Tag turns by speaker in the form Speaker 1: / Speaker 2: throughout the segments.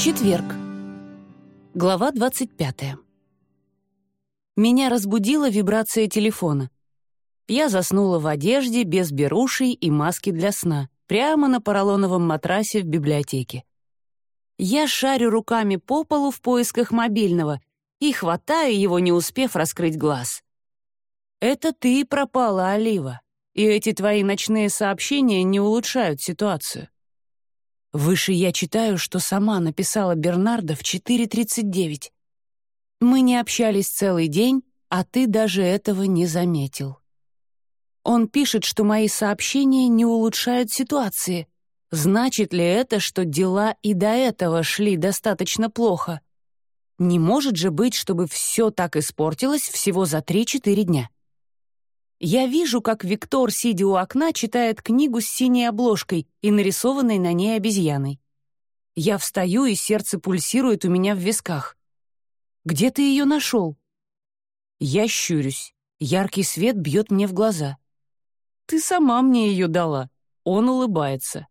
Speaker 1: Четверг. Глава 25. Меня разбудила вибрация телефона. Я заснула в одежде, без берушей и маски для сна, прямо на поролоновом матрасе в библиотеке. Я шарю руками по полу в поисках мобильного и хватаю его, не успев раскрыть глаз. «Это ты пропала, Олива, и эти твои ночные сообщения не улучшают ситуацию». Выше я читаю, что сама написала Бернарда в 4.39. Мы не общались целый день, а ты даже этого не заметил. Он пишет, что мои сообщения не улучшают ситуации. Значит ли это, что дела и до этого шли достаточно плохо? Не может же быть, чтобы все так испортилось всего за 3-4 дня. Я вижу, как Виктор, сидя у окна, читает книгу с синей обложкой и нарисованной на ней обезьяной. Я встаю, и сердце пульсирует у меня в висках. «Где ты ее нашел?» Я щурюсь. Яркий свет бьет мне в глаза. «Ты сама мне ее дала». Он улыбается.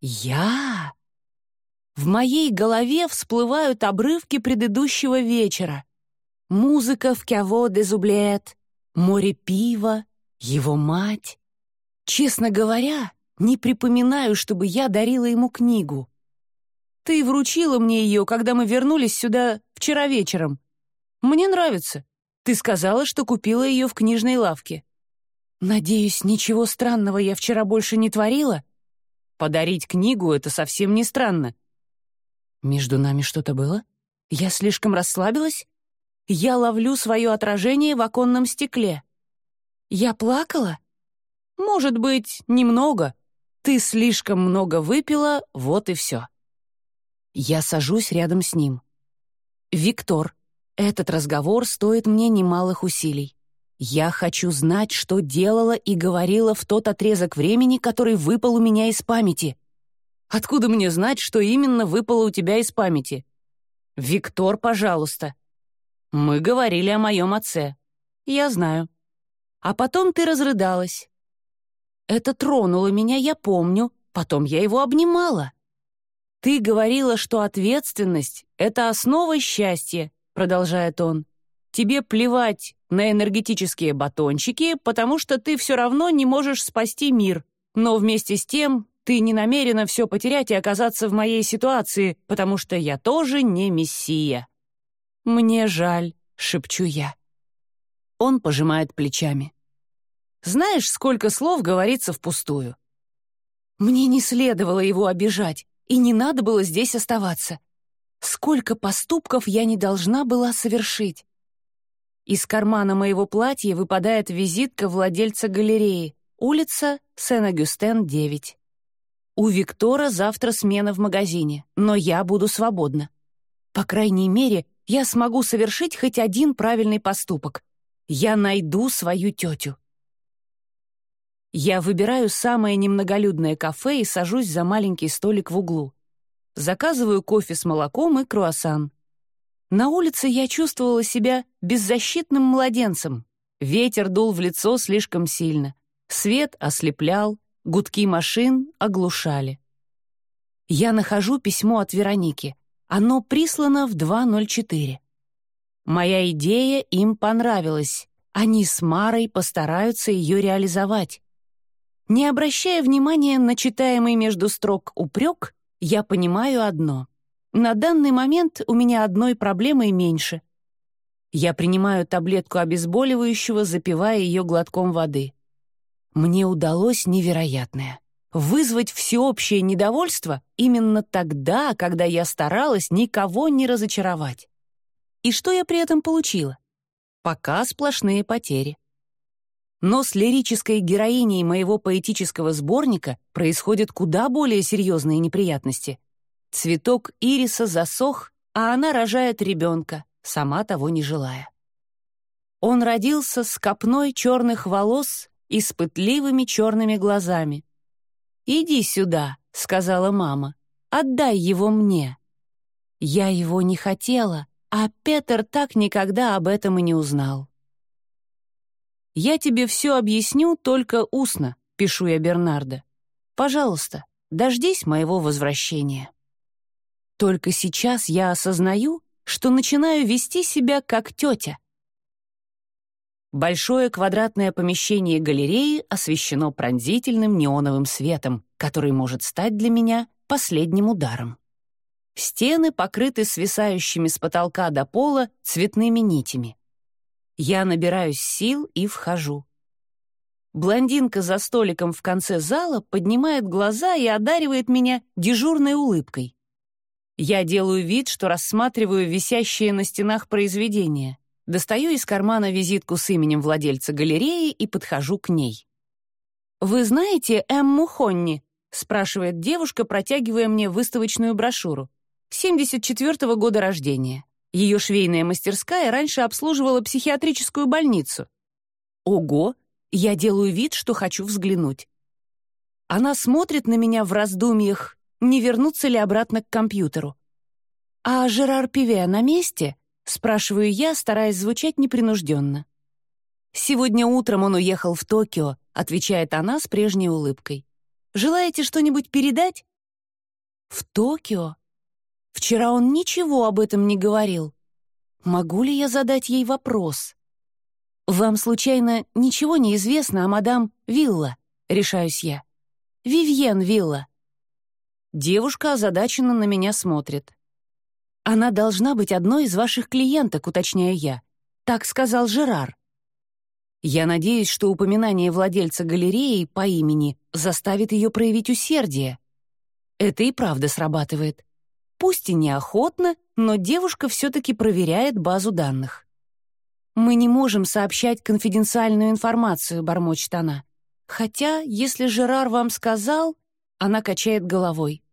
Speaker 1: «Я?» В моей голове всплывают обрывки предыдущего вечера. Музыка в «Кяво де Зублет», море пива, его мать. Честно говоря, не припоминаю, чтобы я дарила ему книгу. Ты вручила мне ее, когда мы вернулись сюда вчера вечером. Мне нравится. Ты сказала, что купила ее в книжной лавке. Надеюсь, ничего странного я вчера больше не творила? Подарить книгу — это совсем не странно. Между нами что-то было? Я слишком расслабилась? Я ловлю свое отражение в оконном стекле. Я плакала? Может быть, немного. Ты слишком много выпила, вот и все. Я сажусь рядом с ним. «Виктор, этот разговор стоит мне немалых усилий. Я хочу знать, что делала и говорила в тот отрезок времени, который выпал у меня из памяти. Откуда мне знать, что именно выпало у тебя из памяти? Виктор, пожалуйста, мы говорили о моем отце. Я знаю. А потом ты разрыдалась. Это тронуло меня, я помню. Потом я его обнимала. Ты говорила, что ответственность — это основа счастья, продолжает он. Тебе плевать на энергетические батончики, потому что ты все равно не можешь спасти мир. Но вместе с тем ты не намерена все потерять и оказаться в моей ситуации, потому что я тоже не мессия. «Мне жаль», — шепчу я. Он пожимает плечами. «Знаешь, сколько слов говорится впустую?» Мне не следовало его обижать, и не надо было здесь оставаться. Сколько поступков я не должна была совершить. Из кармана моего платья выпадает визитка владельца галереи, улица Сен-Агюстен, 9. У Виктора завтра смена в магазине, но я буду свободна. По крайней мере, я смогу совершить хоть один правильный поступок. Я найду свою тетю. Я выбираю самое немноголюдное кафе и сажусь за маленький столик в углу. Заказываю кофе с молоком и круассан. На улице я чувствовала себя беззащитным младенцем. Ветер дул в лицо слишком сильно. Свет ослеплял, гудки машин оглушали. Я нахожу письмо от Вероники — оно прислано в 2.04. Моя идея им понравилась. Они с Марой постараются ее реализовать. Не обращая внимания на читаемый между строк упрек, я понимаю одно. На данный момент у меня одной проблемой меньше. Я принимаю таблетку обезболивающего, запивая ее глотком воды. Мне удалось невероятное вызвать всеобщее недовольство именно тогда, когда я старалась никого не разочаровать. И что я при этом получила? Пока сплошные потери. Но с лирической героиней моего поэтического сборника происходят куда более серьезные неприятности. Цветок ириса засох, а она рожает ребенка, сама того не желая. Он родился с копной черных волос и с пытливыми черными глазами, «Иди сюда», — сказала мама. «Отдай его мне». Я его не хотела, а Петер так никогда об этом и не узнал. «Я тебе все объясню только устно», — пишу я Бернардо. «Пожалуйста, дождись моего возвращения». Только сейчас я осознаю, что начинаю вести себя как тетя. Большое квадратное помещение галереи освещено пронзительным неоновым светом, который может стать для меня последним ударом. Стены покрыты свисающими с потолка до пола цветными нитями. Я набираюсь сил и вхожу. Блондинка за столиком в конце зала поднимает глаза и одаривает меня дежурной улыбкой. Я делаю вид, что рассматриваю висящие на стенах произведения. Достаю из кармана визитку с именем владельца галереи и подхожу к ней. «Вы знаете Эмму Хонни?» — спрашивает девушка, протягивая мне выставочную брошюру. 74-го года рождения. Ее швейная мастерская раньше обслуживала психиатрическую больницу. Ого! Я делаю вид, что хочу взглянуть. Она смотрит на меня в раздумьях, не вернуться ли обратно к компьютеру. «А Жерар Пиве на месте?» — спрашиваю я, стараясь звучать непринужденно. «Сегодня утром он уехал в Токио», — отвечает она с прежней улыбкой. «Желаете что-нибудь передать?» «В Токио?» Вчера он ничего об этом не говорил. Могу ли я задать ей вопрос? «Вам, случайно, ничего не известно о мадам Вилла?» — решаюсь я. «Вивьен Вилла». Девушка озадаченно на меня смотрит. «Она должна быть одной из ваших клиенток», — уточняю я. Так сказал Жерар. Я надеюсь, что упоминание владельца галереи по имени заставит ее проявить усердие. Это и правда срабатывает. Пусть и неохотно, но девушка все-таки проверяет базу данных. «Мы не можем сообщать конфиденциальную информацию», — бормочет она. «Хотя, если Жерар вам сказал...» Она качает головой.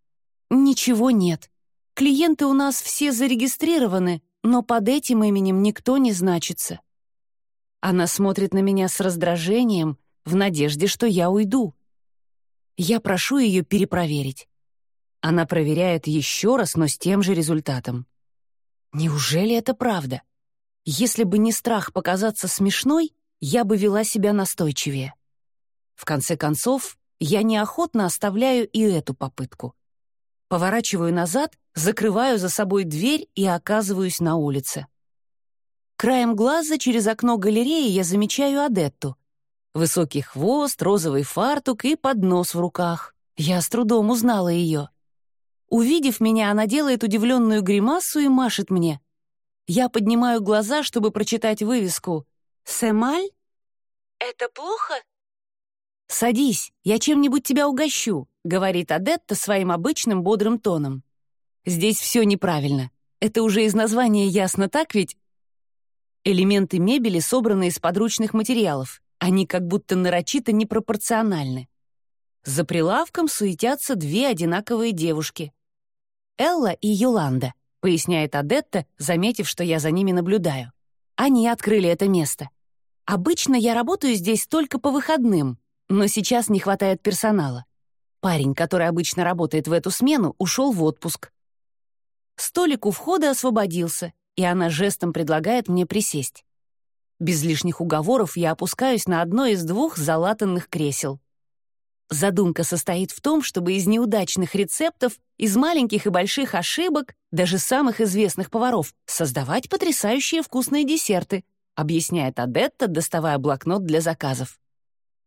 Speaker 1: «Ничего нет. Клиенты у нас все зарегистрированы, но под этим именем никто не значится». Она смотрит на меня с раздражением, в надежде, что я уйду. Я прошу ее перепроверить. Она проверяет еще раз, но с тем же результатом. Неужели это правда? Если бы не страх показаться смешной, я бы вела себя настойчивее. В конце концов, я неохотно оставляю и эту попытку. Поворачиваю назад, закрываю за собой дверь и оказываюсь на улице. Краем глаза через окно галереи я замечаю Адетту. Высокий хвост, розовый фартук и поднос в руках. Я с трудом узнала ее. Увидев меня, она делает удивленную гримасу и машет мне. Я поднимаю глаза, чтобы прочитать вывеску. «Сэмаль?» «Это плохо?» «Садись, я чем-нибудь тебя угощу», — говорит Адетта своим обычным бодрым тоном. «Здесь все неправильно. Это уже из названия ясно, так ведь?» Элементы мебели собраны из подручных материалов. Они как будто нарочито непропорциональны. За прилавком суетятся две одинаковые девушки. Элла и Юланда», — поясняет Адетта, заметив, что я за ними наблюдаю. «Они открыли это место. Обычно я работаю здесь только по выходным, но сейчас не хватает персонала. Парень, который обычно работает в эту смену, ушел в отпуск. Столик у входа освободился, и она жестом предлагает мне присесть. Без лишних уговоров я опускаюсь на одно из двух залатанных кресел. Задумка состоит в том, чтобы из неудачных рецептов, из маленьких и больших ошибок, даже самых известных поваров, создавать потрясающие вкусные десерты, объясняет Адетта, доставая блокнот для заказов.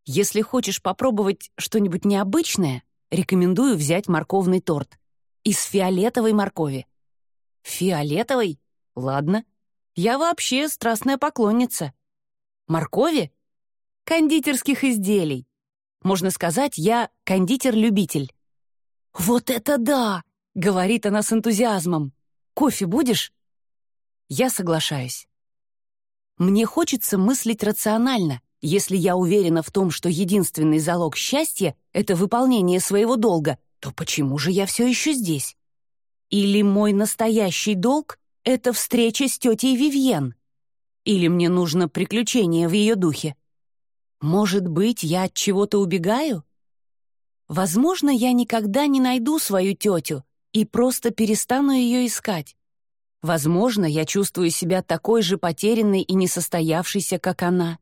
Speaker 1: Если хочешь попробовать что-нибудь необычное, рекомендую взять морковный торт. Из фиолетовой моркови. Фиолетовой? Ладно. Я вообще страстная поклонница. Моркови? Кондитерских изделий. Можно сказать, я кондитер-любитель». «Вот это да!» — говорит она с энтузиазмом. «Кофе будешь?» Я соглашаюсь. Мне хочется мыслить рационально, если я уверена в том, что единственный залог счастья — это выполнение своего долга, то почему же я все еще здесь? Или мой настоящий долг — это встреча с тетей Вивьен? Или мне нужно приключение в ее духе? Может быть, я от чего-то убегаю? Возможно, я никогда не найду свою тетю и просто перестану ее искать. Возможно, я чувствую себя такой же потерянной и несостоявшейся, как она.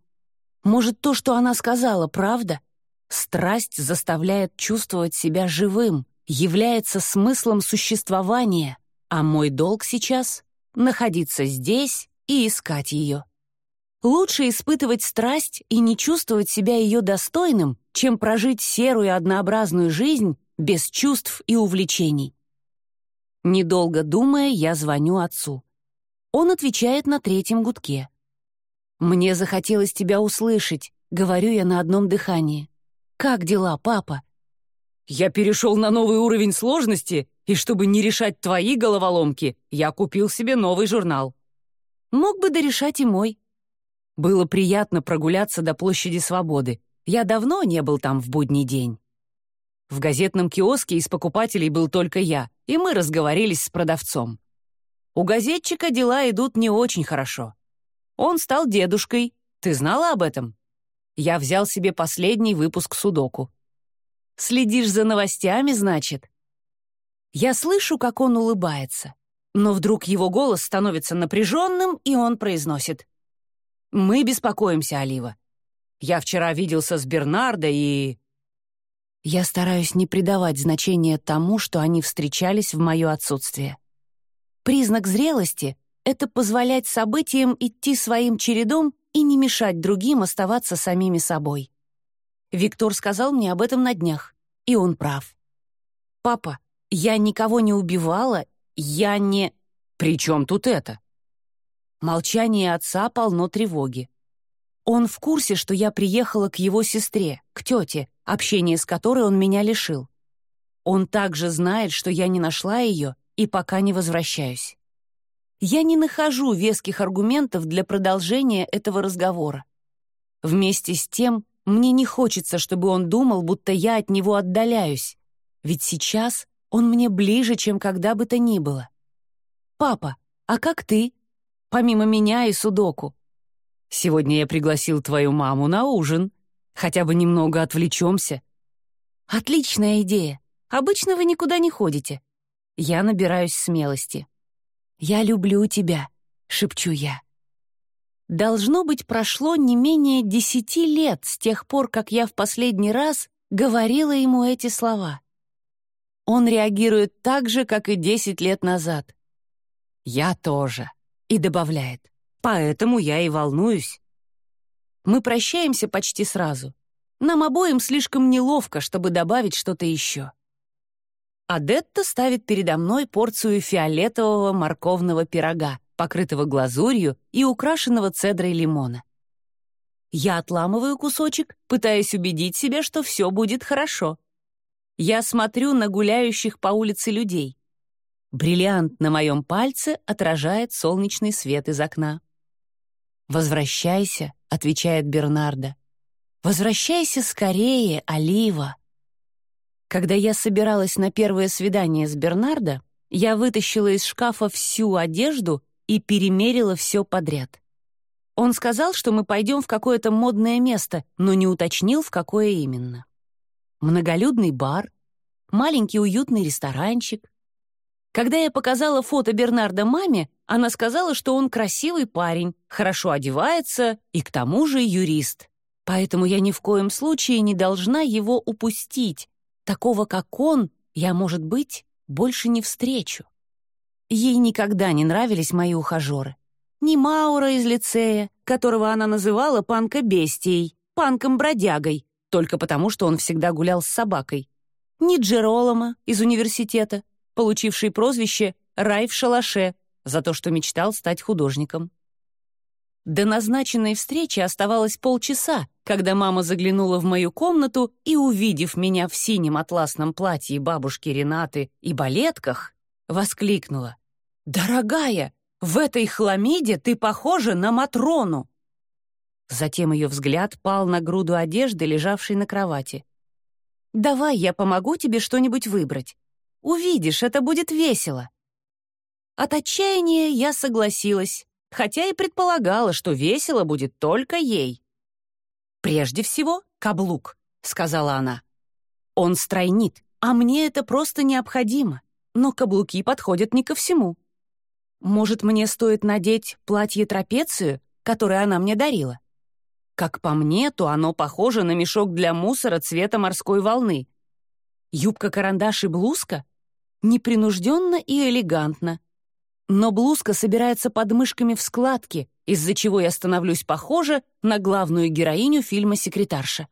Speaker 1: Может, то, что она сказала, правда? Страсть заставляет чувствовать себя живым, является смыслом существования, А мой долг сейчас — находиться здесь и искать ее. Лучше испытывать страсть и не чувствовать себя ее достойным, чем прожить серую однообразную жизнь без чувств и увлечений. Недолго думая, я звоню отцу. Он отвечает на третьем гудке. «Мне захотелось тебя услышать», — говорю я на одном дыхании. «Как дела, папа?» «Я перешел на новый уровень сложности, и чтобы не решать твои головоломки, я купил себе новый журнал». «Мог бы дорешать и мой». Было приятно прогуляться до площади Свободы. Я давно не был там в будний день. В газетном киоске из покупателей был только я, и мы разговорились с продавцом. У газетчика дела идут не очень хорошо. Он стал дедушкой. Ты знала об этом? Я взял себе последний выпуск Судоку. Следишь за новостями, значит? Я слышу, как он улыбается. Но вдруг его голос становится напряженным, и он произносит. «Мы беспокоимся, Олива. Я вчера виделся с Бернардо и...» Я стараюсь не придавать значения тому, что они встречались в мое отсутствие. Признак зрелости — это позволять событиям идти своим чередом и не мешать другим оставаться самими собой. Виктор сказал мне об этом на днях, и он прав. «Папа, я никого не убивала, я не...» «При чем тут это?» Молчание отца полно тревоги. Он в курсе, что я приехала к его сестре, к тете, общение с которой он меня лишил. Он также знает, что я не нашла ее и пока не возвращаюсь. Я не нахожу веских аргументов для продолжения этого разговора. Вместе с тем, мне не хочется, чтобы он думал, будто я от него отдаляюсь, ведь сейчас он мне ближе, чем когда бы то ни было. «Папа, а как ты? Помимо меня и Судоку?» «Сегодня я пригласил твою маму на ужин», Хотя бы немного отвлечемся. Отличная идея. Обычно вы никуда не ходите. Я набираюсь смелости. «Я люблю тебя», — шепчу я. Должно быть, прошло не менее десяти лет с тех пор, как я в последний раз говорила ему эти слова. Он реагирует так же, как и десять лет назад. «Я тоже», — и добавляет. «Поэтому я и волнуюсь. Мы прощаемся почти сразу. Нам обоим слишком неловко, чтобы добавить что-то еще. Адетта ставит передо мной порцию фиолетового морковного пирога, покрытого глазурью и украшенного цедрой лимона. Я отламываю кусочек, пытаясь убедить себя, что все будет хорошо. Я смотрю на гуляющих по улице людей. Бриллиант на моем пальце отражает солнечный свет из окна. «Возвращайся», — отвечает Бернардо. «Возвращайся скорее, Олива». Когда я собиралась на первое свидание с Бернардо, я вытащила из шкафа всю одежду и перемерила все подряд. Он сказал, что мы пойдем в какое-то модное место, но не уточнил, в какое именно. Многолюдный бар, маленький уютный ресторанчик. Когда я показала фото Бернарда маме, она сказала, что он красивый парень, хорошо одевается и к тому же юрист. Поэтому я ни в коем случае не должна его упустить. Такого, как он, я, может быть, больше не встречу. Ей никогда не нравились мои ухажеры. Ни Маура из лицея, которого она называла панка-бестией, панком-бродягой, только потому, что он всегда гулял с собакой. Ни Джеролома из университета, получивший прозвище «Рай в шалаше», за то, что мечтал стать художником. До назначенной встречи оставалось полчаса, когда мама заглянула в мою комнату и, увидев меня в синем атласном платье бабушки Ренаты и балетках, воскликнула. «Дорогая, в этой хламиде ты похожа на Матрону!» Затем ее взгляд пал на груду одежды, лежавшей на кровати. «Давай я помогу тебе что-нибудь выбрать. Увидишь, это будет весело». От отчаяния я согласилась, хотя и предполагала, что весело будет только ей. «Прежде всего, каблук», — сказала она. «Он стройнит, а мне это просто необходимо, но каблуки подходят не ко всему. Может, мне стоит надеть платье-трапецию, которое она мне дарила? Как по мне, то оно похоже на мешок для мусора цвета морской волны. Юбка-карандаш и блузка? Непринужденно и элегантно — но блузка собирается под мышками в складки, из-за чего я становлюсь похожа на главную героиню фильма «Секретарша».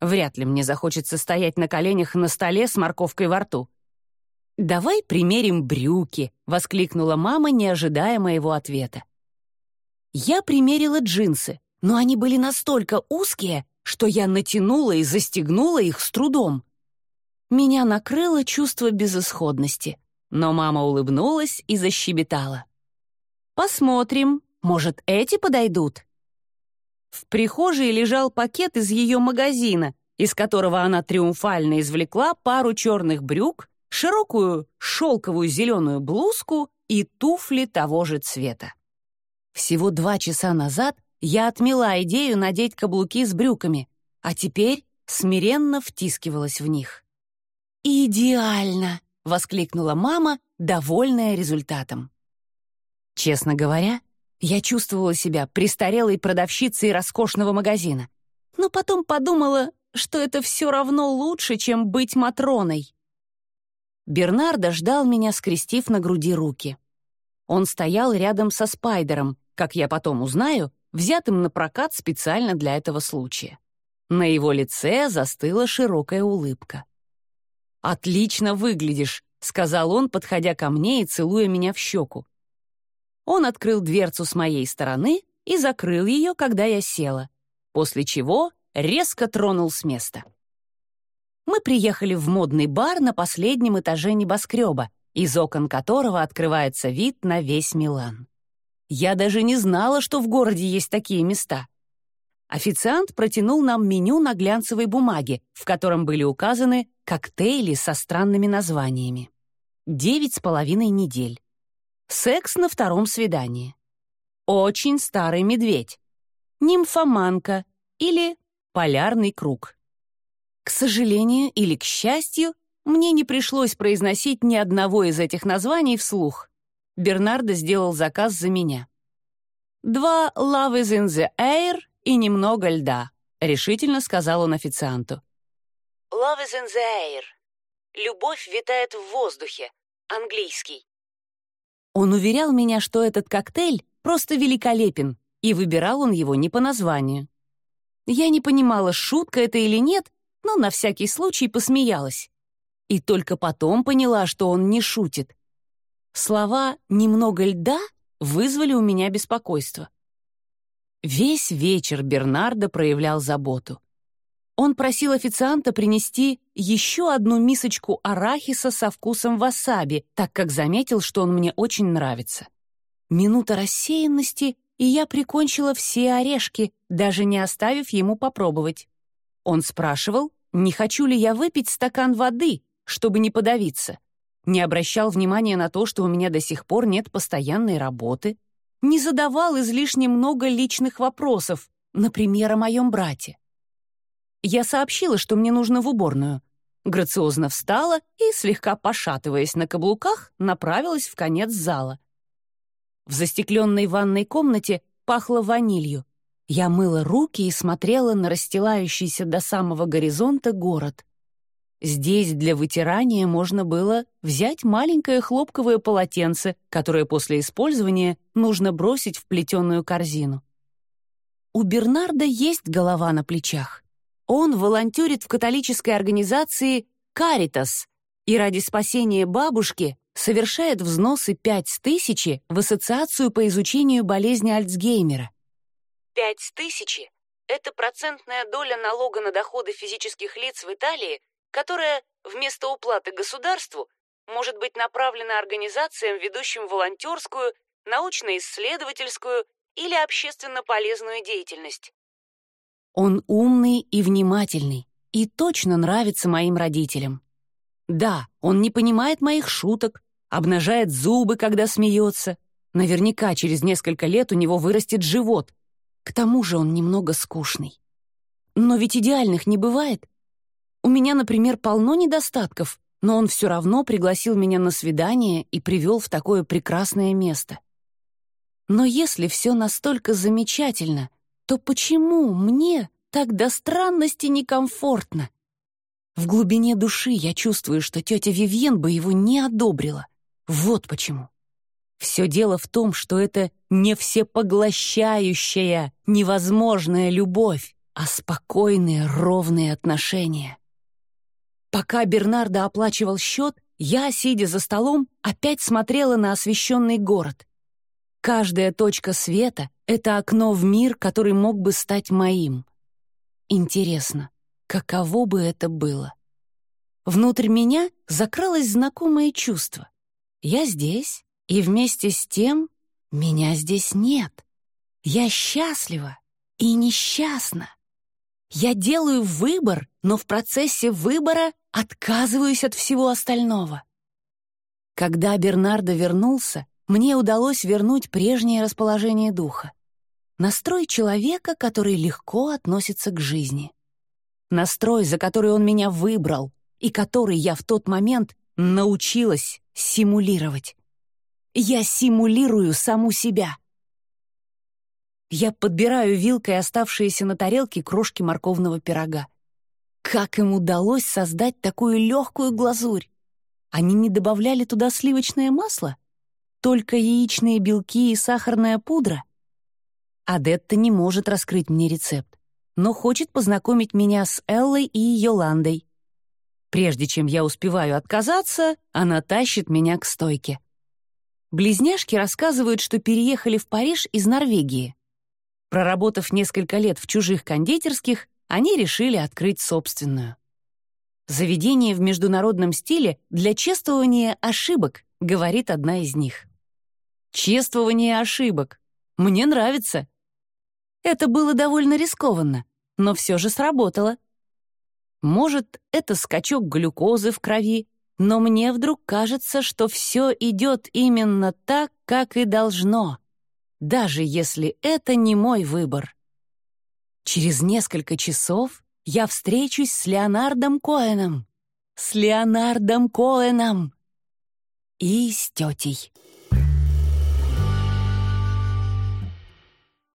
Speaker 1: Вряд ли мне захочется стоять на коленях на столе с морковкой во рту. «Давай примерим брюки», — воскликнула мама, не ожидая моего ответа. Я примерила джинсы, но они были настолько узкие, что я натянула и застегнула их с трудом. Меня накрыло чувство безысходности, но мама улыбнулась и защебетала. «Посмотрим, может, эти подойдут?» В прихожей лежал пакет из ее магазина, из которого она триумфально извлекла пару черных брюк, широкую шелковую зеленую блузку и туфли того же цвета. Всего два часа назад я отмела идею надеть каблуки с брюками, а теперь смиренно втискивалась в них. «Идеально!» — воскликнула мама, довольная результатом. Честно говоря, я чувствовала себя престарелой продавщицей роскошного магазина, но потом подумала, что это все равно лучше, чем быть Матроной. Бернардо ждал меня, скрестив на груди руки. Он стоял рядом со Спайдером, как я потом узнаю, взятым на прокат специально для этого случая. На его лице застыла широкая улыбка. «Отлично выглядишь», — сказал он, подходя ко мне и целуя меня в щеку. Он открыл дверцу с моей стороны и закрыл ее, когда я села, после чего резко тронул с места мы приехали в модный бар на последнем этаже небоскреба, из окон которого открывается вид на весь Милан. Я даже не знала, что в городе есть такие места. Официант протянул нам меню на глянцевой бумаге, в котором были указаны коктейли со странными названиями. Девять с половиной недель. Секс на втором свидании. Очень старый медведь. Нимфоманка или полярный круг. К сожалению или к счастью, мне не пришлось произносить ни одного из этих названий вслух. Бернардо сделал заказ за меня. «Два «Love is in the air» и немного льда», — решительно сказал он официанту. «Love is in the air» — «Любовь витает в воздухе», английский. Он уверял меня, что этот коктейль просто великолепен, и выбирал он его не по названию. Я не понимала, шутка это или нет, но на всякий случай посмеялась. И только потом поняла, что он не шутит. Слова «немного льда» вызвали у меня беспокойство. Весь вечер Бернардо проявлял заботу. Он просил официанта принести еще одну мисочку арахиса со вкусом васаби, так как заметил, что он мне очень нравится. Минута рассеянности, и я прикончила все орешки, даже не оставив ему попробовать. Он спрашивал, не хочу ли я выпить стакан воды, чтобы не подавиться. Не обращал внимания на то, что у меня до сих пор нет постоянной работы. Не задавал излишне много личных вопросов, например, о моем брате. Я сообщила, что мне нужно в уборную. Грациозно встала и, слегка пошатываясь на каблуках, направилась в конец зала. В застекленной ванной комнате пахло ванилью. Я мыла руки и смотрела на расстилающийся до самого горизонта город. Здесь для вытирания можно было взять маленькое хлопковое полотенце, которое после использования нужно бросить в плетеную корзину. У Бернарда есть голова на плечах. Он волонтерит в католической организации «Каритас» и ради спасения бабушки совершает взносы 5 тысячи в Ассоциацию по изучению болезни Альцгеймера. Пять тысячи — это процентная доля налога на доходы физических лиц в Италии, которая вместо уплаты государству может быть направлена организациям, ведущим волонтерскую, научно-исследовательскую или общественно полезную деятельность. Он умный и внимательный, и точно нравится моим родителям. Да, он не понимает моих шуток, обнажает зубы, когда смеется. Наверняка через несколько лет у него вырастет живот, к тому же он немного скучный. Но ведь идеальных не бывает. У меня, например, полно недостатков, но он все равно пригласил меня на свидание и привел в такое прекрасное место. Но если все настолько замечательно, то почему мне так до странности некомфортно? В глубине души я чувствую, что тетя Вивьен бы его не одобрила. Вот почему. Все дело в том, что это не всепоглощающая, невозможная любовь, а спокойные, ровные отношения. Пока Бернардо оплачивал счет, я, сидя за столом, опять смотрела на освещенный город. Каждая точка света — это окно в мир, который мог бы стать моим. Интересно, каково бы это было? Внутрь меня закралось знакомое чувство. Я здесь, и вместе с тем меня здесь нет. Я счастлива и несчастна. Я делаю выбор, но в процессе выбора отказываюсь от всего остального. Когда Бернардо вернулся, мне удалось вернуть прежнее расположение духа. Настрой человека, который легко относится к жизни. Настрой, за который он меня выбрал, и который я в тот момент научилась симулировать. Я симулирую саму себя. Я подбираю вилкой оставшиеся на тарелке крошки морковного пирога. Как им удалось создать такую легкую глазурь? Они не добавляли туда сливочное масло? Только яичные белки и сахарная пудра? Адетта не может раскрыть мне рецепт, но хочет познакомить меня с Эллой и Йоландой. Прежде чем я успеваю отказаться, она тащит меня к стойке. Близняшки рассказывают, что переехали в Париж из Норвегии. Проработав несколько лет в чужих кондитерских, они решили открыть собственную. «Заведение в международном стиле для чествования ошибок», — говорит одна из них. «Чествование ошибок. Мне нравится». Это было довольно рискованно, но все же сработало. Может, это скачок глюкозы в крови, но мне вдруг кажется, что все идет именно так, как и должно, даже если это не мой выбор. Через несколько часов я встречусь с Леонардом Коэном. С Леонардом Коэном! И с тетей.